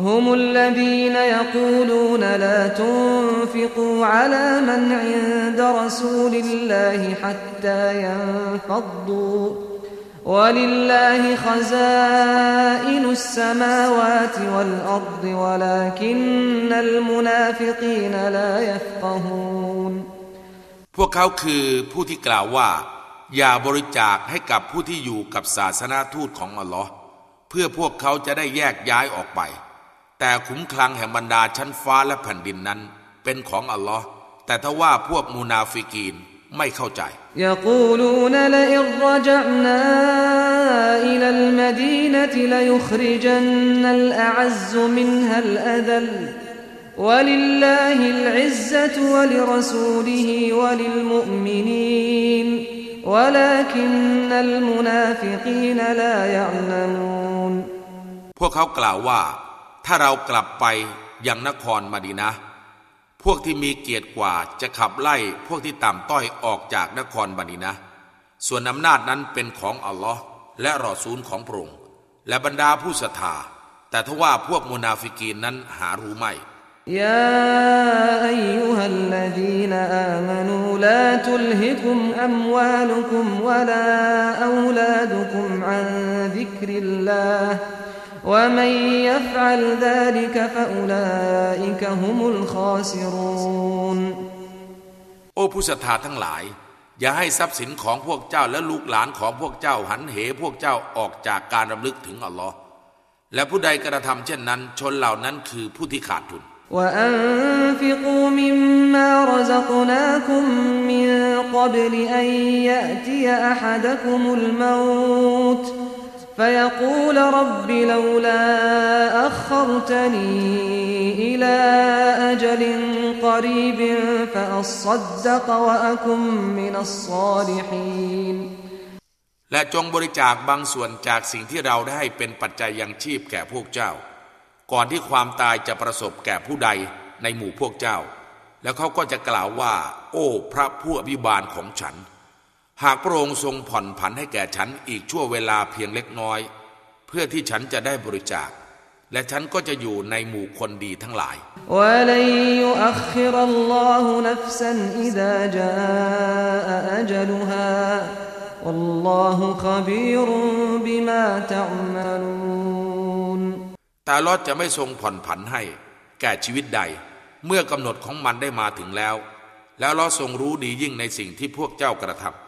هم الذين يقولون لا تنفقوا على من عند رسول الله حتى ينفضوا ولله خزائن السماوات والأرض ولكن المنافقين لا يفقهون พวกเขาคือผู้ที่กล่าวว่า อย่าบริจาคให้กับผู้ที่อยู่กับศาสนาทูตของอัลลอฮ์เพื่อพวกเขาจะได้แยกย้ายออกไป แต่ขุมคลังแห่งบรรดาชั้นฟ้าและแผ่นดินนั้น เป็นของอัลลอฮ์แต่ถ้าว่าพวกมูนาฟิกีนไม่เข้าใจ يقولون لئن رجعنا إلى المدينة ليخرجن الأعز منها الأذل ولله العزة ولرسوله وللمؤمنين ولكن المنافقين لا يعلمون พวกเขากล่าวว่า ถ้าเรากลับไปยังนครมาดีนะ พวกที่มีเกียรติกว่าจะขับไล่พวกที่ต่ำต้อยออกจากนครมานีนะ ส่วนอำนาจนั้นเป็นของอัลลอฮ์และรอซูลของพระองค์และบรรดาผู้ศรัทธาแต่ทว่าพวกมุนาฟิกีนนั้นหารู้ไม่ يا أيها الذين آمنوا لا تلهكم أموالكم ولا أولادكم عن ذكر الله ومن يفعل ذلك فأولئك هم الخاسرون โอ้ผู้ศรัทธาทั้งหลาย อย่าให้ทรัพย์สินของพวกเจ้าและลูกหลานของพวกเจ้าหันเหพวกเจ้าออกจากการรำลึกถึงอัลลอฮ์และผู้ใดกระทำเช่นนั้น ชนเหล่านั้นคือผู้ที่ขาดทุน وأنفقوا مما رزقناكم من قبل أن يأتي أحدكم الموت فيقول رب لولا أخرتني إلى أجل قريب فأصدق وأكن من الصالحين และจงบริจาคบางส่วนจากสิ่งที่เราได้ให้เป็นปัจจัยยังชีพแก่พวกเจ้า ก่อนที่ความตายจะประสบแก่ผู้ใดในหมู่พวกเจ้า แล้วเขาก็จะกล่าวว่า โอ้พระผู้อภิบาลของฉัน หากพระองค์ทรงผ่อนผันให้แก่ฉันอีกชั่วเวลาเพียงเล็กน้อย เพื่อที่ฉันจะได้บริจาค และฉันก็จะอยู่ในหมู่คนดีทั้งหลาย ولن يؤخر الله نفسا إذا جاء أجلها والله خبير بما تعملون แ ต่ลอดจะไม่ทรงผ่อนผันให้ แก่ชีวิตใด เมื่อกำหนดของมันได้มาถึงแล้ว แล้วลอทรงรู้ดียิ่งในสิ่งที่พวกเจ้ากระทำ